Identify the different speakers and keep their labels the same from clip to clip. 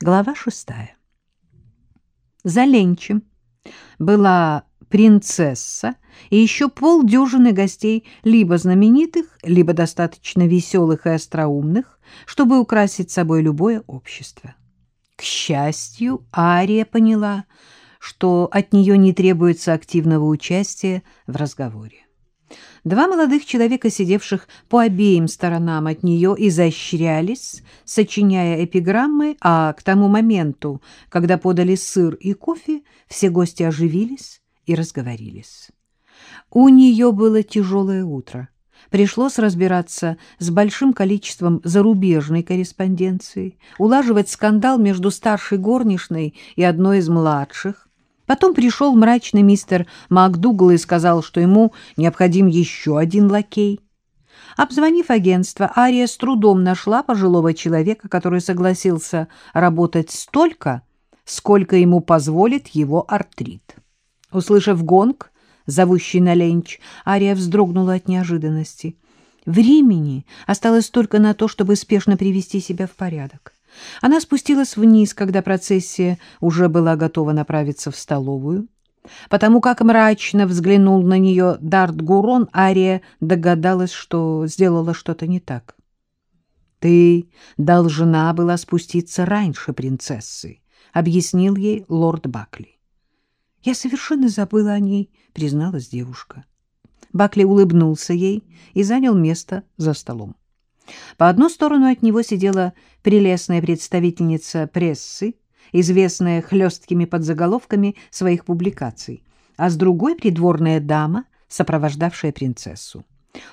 Speaker 1: Глава шестая. За ленчем была принцесса и еще полдюжины гостей, либо знаменитых, либо достаточно веселых и остроумных, чтобы украсить собой любое общество. К счастью, Ария поняла, что от нее не требуется активного участия в разговоре. Два молодых человека, сидевших по обеим сторонам от нее, изощрялись, сочиняя эпиграммы, а к тому моменту, когда подали сыр и кофе, все гости оживились и разговорились. У нее было тяжелое утро. Пришлось разбираться с большим количеством зарубежной корреспонденции, улаживать скандал между старшей горничной и одной из младших, Потом пришел мрачный мистер МакДугал и сказал, что ему необходим еще один лакей. Обзвонив агентство, Ария с трудом нашла пожилого человека, который согласился работать столько, сколько ему позволит его артрит. Услышав гонг, зовущий на ленч, Ария вздрогнула от неожиданности. Времени осталось только на то, чтобы спешно привести себя в порядок. Она спустилась вниз, когда процессия уже была готова направиться в столовую. Потому как мрачно взглянул на нее Дарт Гурон, Ария догадалась, что сделала что-то не так. — Ты должна была спуститься раньше принцессы, — объяснил ей лорд Бакли. — Я совершенно забыла о ней, — призналась девушка. Бакли улыбнулся ей и занял место за столом. По одну сторону от него сидела прелестная представительница прессы, известная хлесткими подзаголовками своих публикаций, а с другой — придворная дама, сопровождавшая принцессу.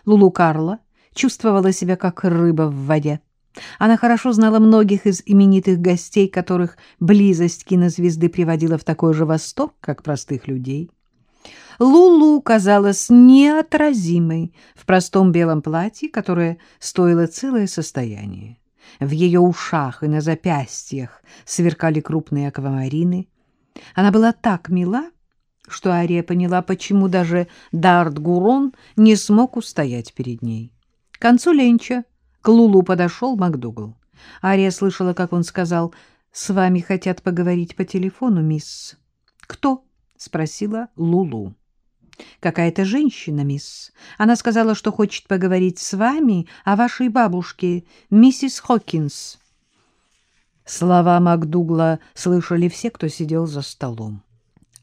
Speaker 1: Лулу Карла чувствовала себя как рыба в воде. Она хорошо знала многих из именитых гостей, которых близость кинозвезды приводила в такой же восторг, как простых людей. Лулу казалась неотразимой в простом белом платье, которое стоило целое состояние. В ее ушах и на запястьях сверкали крупные аквамарины. Она была так мила, что Ария поняла, почему даже Дарт Гурон не смог устоять перед ней. К концу ленча к Лулу подошел МакДугал. Ария слышала, как он сказал, «С вами хотят поговорить по телефону, мисс». «Кто?» — спросила Лулу. Какая-то женщина, мисс. Она сказала, что хочет поговорить с вами о вашей бабушке, миссис Хокинс. Слова МакДугла слышали все, кто сидел за столом.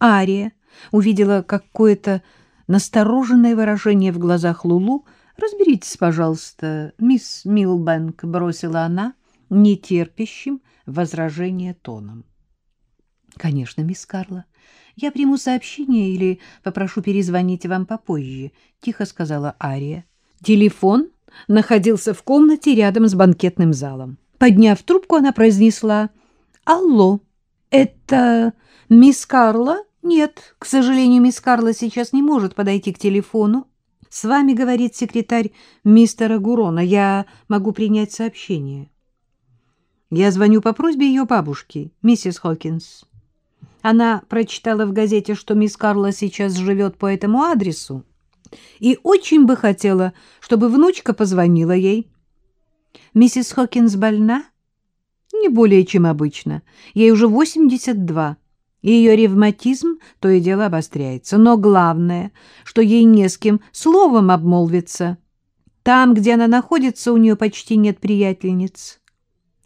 Speaker 1: Ария увидела какое-то настороженное выражение в глазах Лулу. «Разберитесь, пожалуйста, мисс Милбэнк», — бросила она нетерпящим возражения тоном. «Конечно, мисс Карла. Я приму сообщение или попрошу перезвонить вам попозже», — тихо сказала Ария. Телефон находился в комнате рядом с банкетным залом. Подняв трубку, она произнесла «Алло, это мисс Карла?» «Нет, к сожалению, мисс Карла сейчас не может подойти к телефону. С вами говорит секретарь мистера Гурона. Я могу принять сообщение». «Я звоню по просьбе ее бабушки, миссис Хокинс». Она прочитала в газете, что мисс Карла сейчас живет по этому адресу, и очень бы хотела, чтобы внучка позвонила ей. Миссис Хокинс больна? Не более, чем обычно. Ей уже 82, и ее ревматизм то и дело обостряется. Но главное, что ей не с кем словом обмолвиться. Там, где она находится, у нее почти нет приятельниц.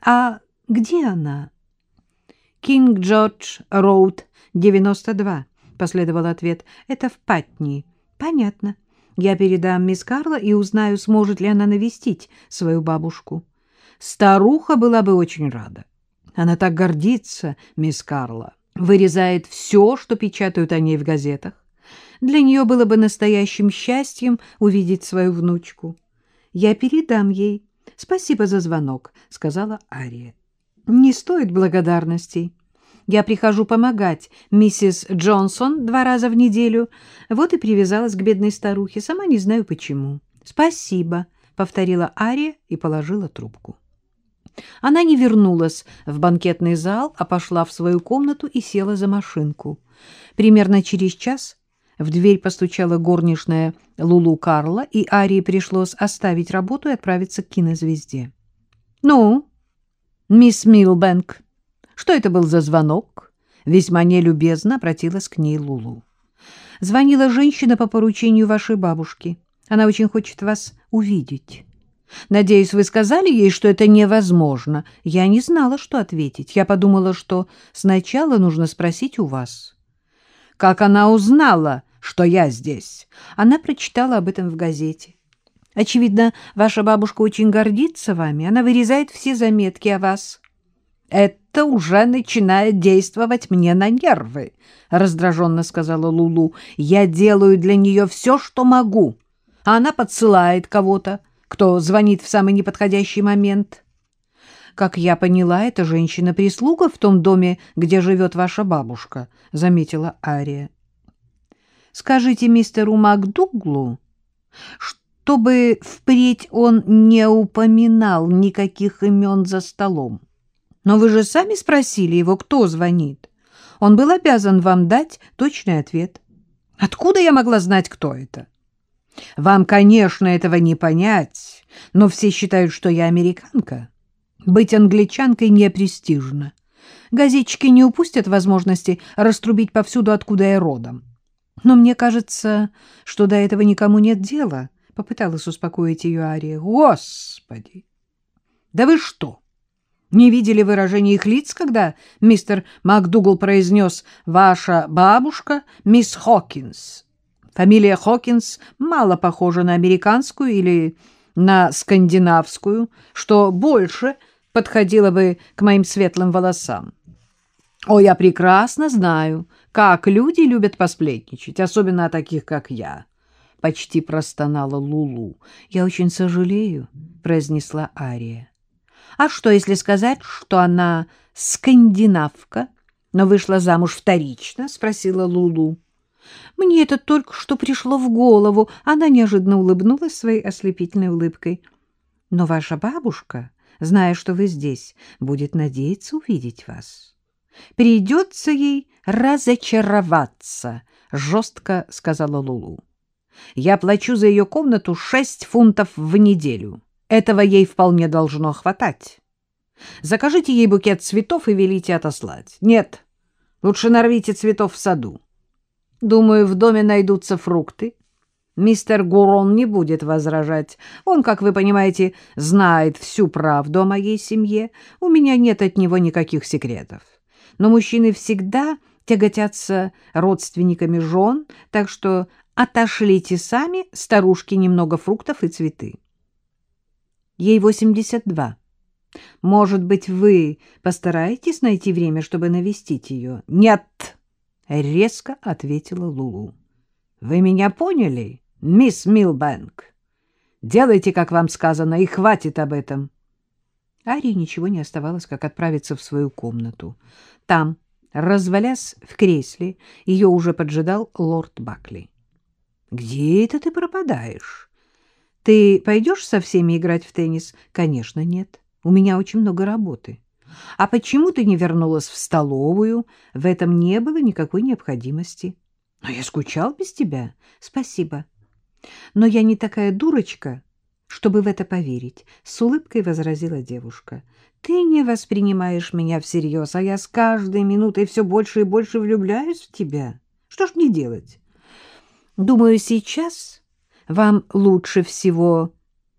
Speaker 1: А где она? Кинг Джордж Роуд, 92, последовал ответ. Это в Патни. Понятно. Я передам мисс Карла и узнаю, сможет ли она навестить свою бабушку. Старуха была бы очень рада. Она так гордится, мисс Карла. Вырезает все, что печатают о ней в газетах. Для нее было бы настоящим счастьем увидеть свою внучку. Я передам ей. Спасибо за звонок, сказала Ария. Не стоит благодарностей. Я прихожу помогать миссис Джонсон два раза в неделю. Вот и привязалась к бедной старухе. Сама не знаю почему. Спасибо, повторила Ария и положила трубку. Она не вернулась в банкетный зал, а пошла в свою комнату и села за машинку. Примерно через час в дверь постучала горничная Лулу Карла, и Арии пришлось оставить работу и отправиться к кинозвезде. — Ну, мисс Милбэнк, Что это был за звонок? Весьма нелюбезно обратилась к ней Лулу. Звонила женщина по поручению вашей бабушки. Она очень хочет вас увидеть. Надеюсь, вы сказали ей, что это невозможно. Я не знала, что ответить. Я подумала, что сначала нужно спросить у вас. Как она узнала, что я здесь? Она прочитала об этом в газете. Очевидно, ваша бабушка очень гордится вами. Она вырезает все заметки о вас. Это уже начинает действовать мне на нервы, раздраженно сказала Лулу. Я делаю для нее все, что могу. А она подсылает кого-то, кто звонит в самый неподходящий момент. Как я поняла, это женщина-прислуга в том доме, где живет ваша бабушка, заметила Ария. Скажите мистеру Макдуглу, чтобы впредь он не упоминал никаких имен за столом. Но вы же сами спросили его, кто звонит. Он был обязан вам дать точный ответ. Откуда я могла знать, кто это? Вам, конечно, этого не понять, но все считают, что я американка. Быть англичанкой не престижно. Газетчики не упустят возможности раструбить повсюду, откуда я родом. Но мне кажется, что до этого никому нет дела, — попыталась успокоить ее Ария. Господи! Да вы что? Не видели выражения их лиц, когда мистер МакДугал произнес «Ваша бабушка, мисс Хокинс»? Фамилия Хокинс мало похожа на американскую или на скандинавскую, что больше подходило бы к моим светлым волосам. О, я прекрасно знаю, как люди любят посплетничать, особенно о таких, как я. Почти простонала Лулу. Я очень сожалею, произнесла Ария. А что, если сказать, что она скандинавка, но вышла замуж вторично? — спросила Лулу. Мне это только что пришло в голову. Она неожиданно улыбнулась своей ослепительной улыбкой. Но ваша бабушка, зная, что вы здесь, будет надеяться увидеть вас. Придется ей разочароваться, — жестко сказала Лулу. Я плачу за ее комнату шесть фунтов в неделю. Этого ей вполне должно хватать. Закажите ей букет цветов и велите отослать. Нет, лучше нарвите цветов в саду. Думаю, в доме найдутся фрукты. Мистер Гурон не будет возражать. Он, как вы понимаете, знает всю правду о моей семье. У меня нет от него никаких секретов. Но мужчины всегда тяготятся родственниками жен, так что отошлите сами старушке немного фруктов и цветы. Ей 82. Может быть, вы постараетесь найти время, чтобы навестить ее? — Нет, — резко ответила Лулу. — Вы меня поняли, мисс Милбэнк? Делайте, как вам сказано, и хватит об этом. Арии ничего не оставалось, как отправиться в свою комнату. Там, развалясь в кресле, ее уже поджидал лорд Бакли. — Где это ты пропадаешь? Ты пойдешь со всеми играть в теннис? Конечно, нет. У меня очень много работы. А почему ты не вернулась в столовую? В этом не было никакой необходимости. Но я скучал без тебя. Спасибо. Но я не такая дурочка, чтобы в это поверить, — с улыбкой возразила девушка. Ты не воспринимаешь меня всерьез, а я с каждой минутой все больше и больше влюбляюсь в тебя. Что ж мне делать? Думаю, сейчас вам лучше всего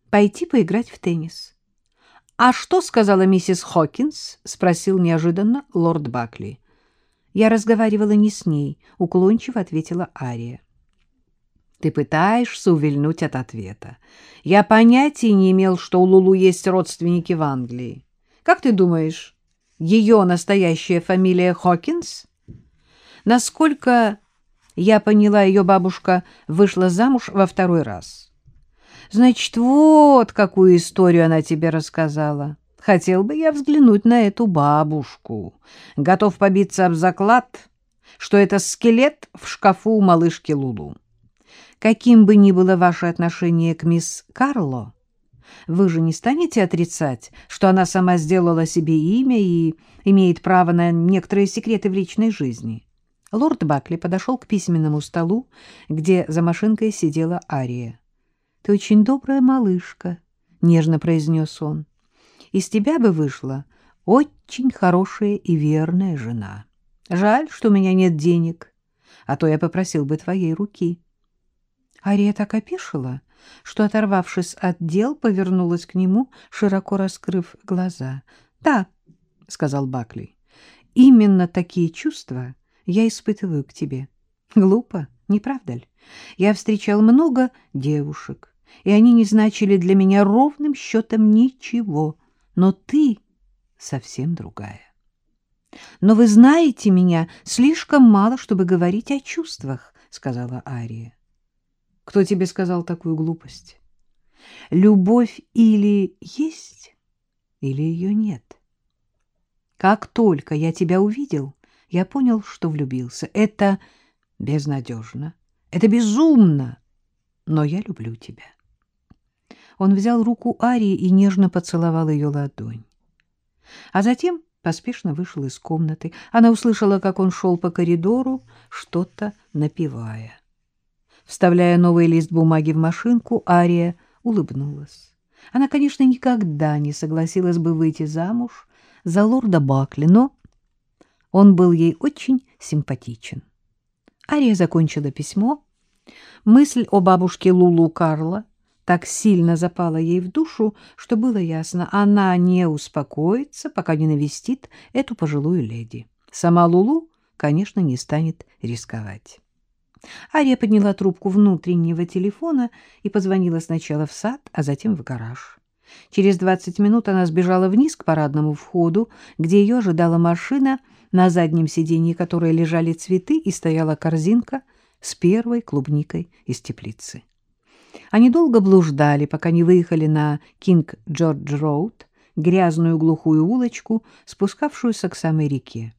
Speaker 1: пойти поиграть в теннис. — А что сказала миссис Хокинс? — спросил неожиданно лорд Бакли. — Я разговаривала не с ней, — уклончиво ответила Ария. — Ты пытаешься увильнуть от ответа. Я понятия не имел, что у Лулу есть родственники в Англии. Как ты думаешь, ее настоящая фамилия Хокинс? Насколько я поняла, ее бабушка вышла замуж во второй раз. Значит, вот какую историю она тебе рассказала. Хотел бы я взглянуть на эту бабушку. Готов побиться об заклад, что это скелет в шкафу у малышки Лулу. Каким бы ни было ваше отношение к мисс Карло, вы же не станете отрицать, что она сама сделала себе имя и имеет право на некоторые секреты в личной жизни. Лорд Бакли подошел к письменному столу, где за машинкой сидела Ария. — Ты очень добрая малышка, — нежно произнес он. — Из тебя бы вышла очень хорошая и верная жена. Жаль, что у меня нет денег, а то я попросил бы твоей руки. Ария так опешила, что, оторвавшись от дел, повернулась к нему, широко раскрыв глаза. — Да, — сказал Бакли, — именно такие чувства я испытываю к тебе. Глупо, не правда ли? Я встречал много девушек, и они не значили для меня ровным счетом ничего, но ты совсем другая. Но вы знаете меня слишком мало, чтобы говорить о чувствах, — сказала Ария. Кто тебе сказал такую глупость? Любовь или есть, или ее нет. Как только я тебя увидел, я понял, что влюбился. Это безнадежно, это безумно, но я люблю тебя. Он взял руку Арии и нежно поцеловал ее ладонь. А затем поспешно вышел из комнаты. Она услышала, как он шел по коридору, что-то напевая. Вставляя новый лист бумаги в машинку, Ария улыбнулась. Она, конечно, никогда не согласилась бы выйти замуж за лорда Бакли, но он был ей очень симпатичен. Ария закончила письмо. Мысль о бабушке Лулу Карла так сильно запала ей в душу, что было ясно, она не успокоится, пока не навестит эту пожилую леди. Сама Лулу, конечно, не станет рисковать. Ария подняла трубку внутреннего телефона и позвонила сначала в сад, а затем в гараж. Через двадцать минут она сбежала вниз к парадному входу, где ее ожидала машина, на заднем сиденье которой лежали цветы и стояла корзинка с первой клубникой из теплицы. Они долго блуждали, пока не выехали на Кинг-Джордж-Роуд, грязную глухую улочку, спускавшуюся к самой реке.